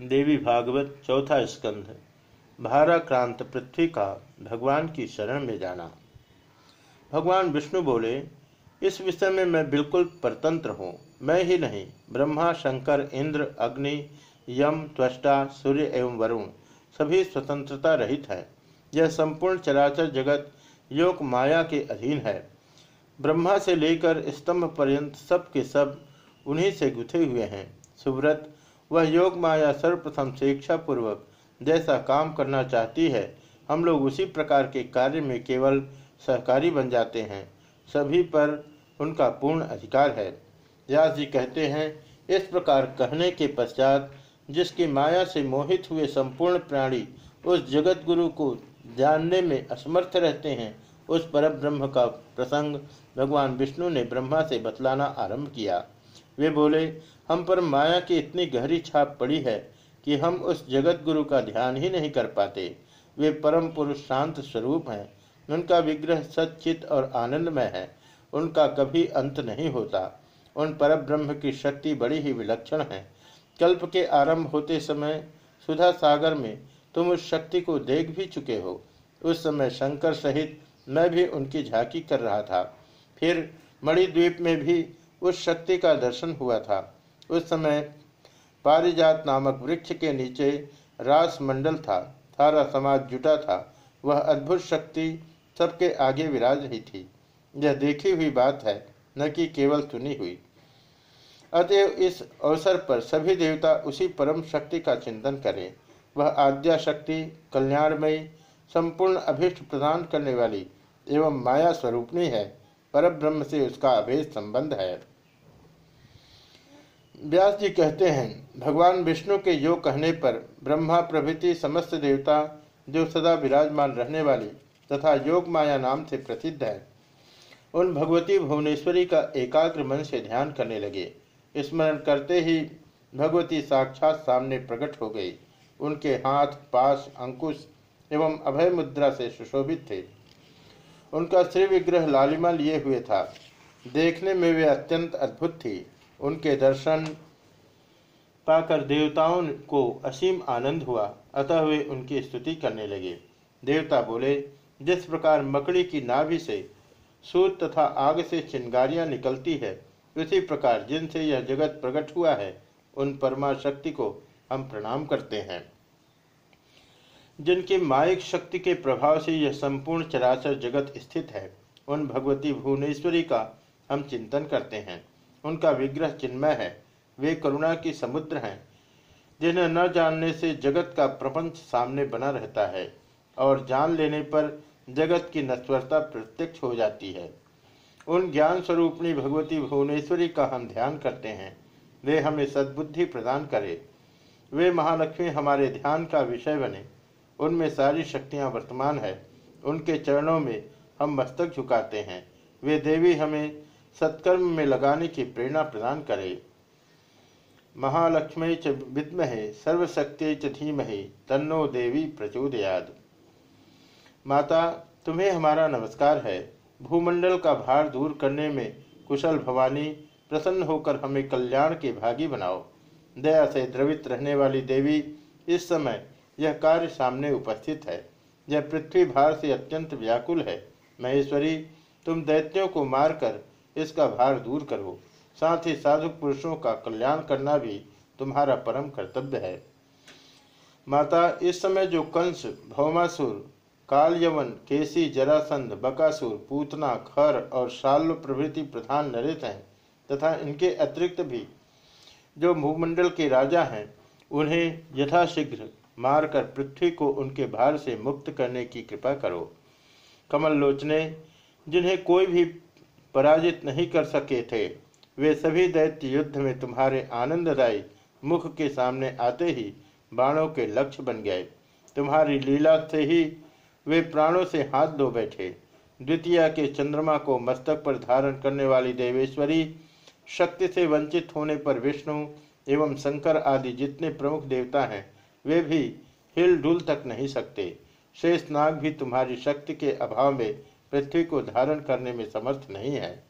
देवी भागवत चौथा स्कंध भाराक्रांत पृथ्वी का भगवान की शरण में जाना। भगवान विष्णु बोले, इस विषय में मैं बिल्कुल परतंत्र हूँ। मैं ही नहीं, ब्रह्मा, शंकर, इंद्र, अग्नि, यम, त्वष्टा, सूर्य एवं वरुण सभी स्वतंत्रता रहित है। यह संपूर्ण चराचर जगत योग माया के अधीन है। ब्रह्मा से लेकर स्तंभ पर्यंत सब के सब उन्हीं से गुथे हुए हैं। सुव्रत वह योग माया सर्वप्रथम शिक्षा पूर्वक जैसा काम करना चाहती है, हम लोग उसी प्रकार के कार्य में केवल सहकारी बन जाते हैं। सभी पर उनका पूर्ण अधिकार है। व्यास जी कहते हैं, इस प्रकार कहने के पश्चात जिसकी माया से मोहित हुए संपूर्ण प्राणी उस जगत गुरु को जानने में असमर्थ रहते हैं, उस पर ब्रह्म का प्रसंग भगवान विष्णु ने ब्रह्मा से बतलाना आरंभ किया। वे बोले, हम पर माया की इतनी गहरी छाप पड़ी है कि हम उस जगत गुरु का ध्यान ही नहीं कर पाते। वे परम पुरुष शांत स्वरूप हैं। उनका विग्रह सचित और आनंदमय है। उनका कभी अंत नहीं होता। उन पर ब्रह्म की शक्ति बड़ी ही विलक्षण है। कल्प के आरंभ होते समय, सुधा सागर में, तुम उस शक्ति को देख भी चुके हो। उस समय शंकर सहित मैं भी उनकी झांकी कर रहा था। फिर मणिद्वीप में भी उस शक्ति का दर्शन हुआ था। उस समय पारिजात नामक वृक्ष के नीचे रास मंडल था, सारा समाज जुटा था। वह अद्भुत शक्ति सबके आगे विराज रही थी। यह देखी हुई बात है, न कि केवल सुनी हुई। अतएव इस अवसर पर सभी देवता उसी परम शक्ति का चिंतन करें। वह आद्या शक्ति कल्याणमयी, संपूर्ण अभिष्ट प्रदान करने वाली एवं माया स्वरूपणी है। परब्रह्म से उसका अभेद संबंध है। व्यास जी कहते हैं, भगवान विष्णु के योग कहने पर ब्रह्मा प्रभृति समस्त देवता जो सदा विराजमान रहने वाली तथा योग माया नाम से प्रसिद्ध है, उन भगवती भुवनेश्वरी का एकाग्र मन से ध्यान करने लगे। स्मरण करते ही भगवती साक्षात सामने प्रकट हो गई। उनके हाथ, पास, अंकुश एवं अभय मुद्रा से सुशोभित थे। उनका श्री विग्रह लालिमा लिए हुए था। देखने में वे अत्यंत अद्भुत थी। उनके दर्शन पाकर देवताओं को असीम आनंद हुआ। अतः वे उनकी स्तुति करने लगे। देवता बोले, जिस प्रकार मकड़ी की नाभि से सूत तथा आग से चिंगारियाँ निकलती है, उसी प्रकार जिनसे यह जगत प्रकट हुआ है, उन परमा शक्ति को हम प्रणाम करते हैं। जिनकी माइक शक्ति के प्रभाव से यह संपूर्ण चराचर जगत स्थित है, उन भगवती भुवनेश्वरी का हम चिंतन करते हैं। उनका विग्रह चिन्मय है। वे करुणा की समुद्र हैं, जिन्हें न जानने से जगत का प्रपंच सामने बना रहता है और जान लेने पर जगत की नश्वरता प्रत्यक्ष हो जाती है। उन ज्ञान स्वरूपणी भगवती भुवनेश्वरी का हम ध्यान करते हैं। वे हमें सद्बुद्धि प्रदान करें। वे महालक्ष्मी हमारे ध्यान का विषय बने। उनमें सारी शक्तियाँ वर्तमान है। उनके चरणों में हम मस्तक झुकाते हैं। वे देवी हमें सत्कर्म में लगाने की प्रेरणा प्रदान करे। महालक्ष्मी च विद्महे, सर्वशक्ति च धीमहि, तन्नो देवी प्रचोदयाद माता, तुम्हें हमारा नमस्कार है। भूमंडल का भार दूर करने में कुशल भवानी, प्रसन्न होकर हमें कल्याण के भागी बनाओ। दया से द्रवित रहने वाली देवी, इस समय यह कार्य सामने उपस्थित है। यह पृथ्वी भार से अत्यंत व्याकुल है। महेश्वरी, तुम दैत्यों को मारकर इसका भार दूर करो। साथ ही साधु पुरुषों का कल्याण करना भी तुम्हारा परम कर्तव्य है। माता, इस समय जो कंस, भौमासुर काल यवन केसी, जरासंध, बकासुर, पूतना, खर और शाल्व प्रभृति प्रधान नरेश हैं तथा इनके अतिरिक्त भी जो भूमंडल के राजा हैं, उन्हें यथाशीघ्र मारकर पृथ्वी को उनके भार से मुक्त करने की कृपा करो। कमल लोचने, जिन्हें कोई भी पराजित नहीं कर सके थे। वे सभी दैत्य युद्ध में तुम्हारे आनंददायी मुख के सामने आते ही बाणों के लक्ष्य बन गए। तुम्हारी लीला से ही वे प्राणों से हाथ धो बैठे। द्वितीय के चंद्रमा को मस्तक पर धारण करने वाली देवेश्वरी, शक्ति से वंचित होने पर विष्णु एवं शंकर आदि जितने प्रमुख देवता हैं, वे भी हिल डुल तक नहीं सकते। शेष नाग भी तुम्हारी शक्ति के अभाव में पृथ्वी को धारण करने में समर्थ नहीं है।